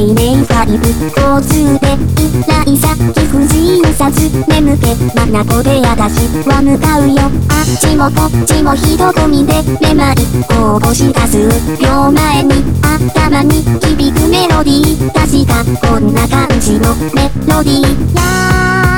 生ファイブ交通で依頼っき婦人さず眠気まなこで私は向かうよあっちもこっちも人混みでめまい応募した数秒前に頭に響くメロディー確かこんな感じのメロディー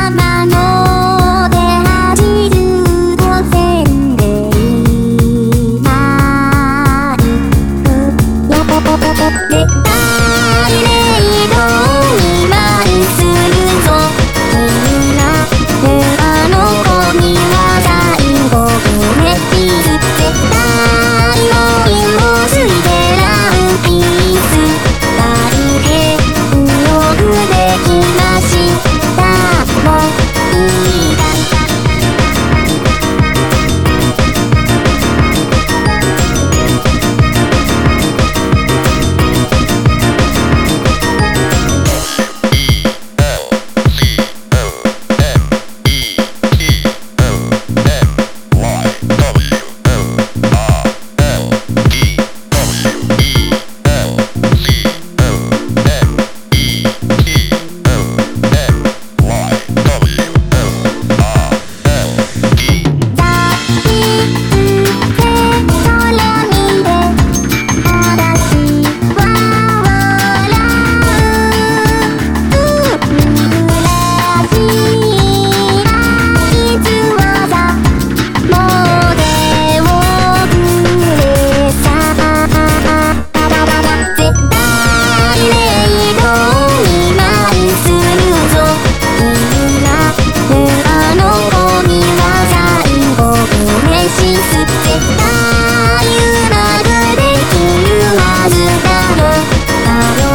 I don't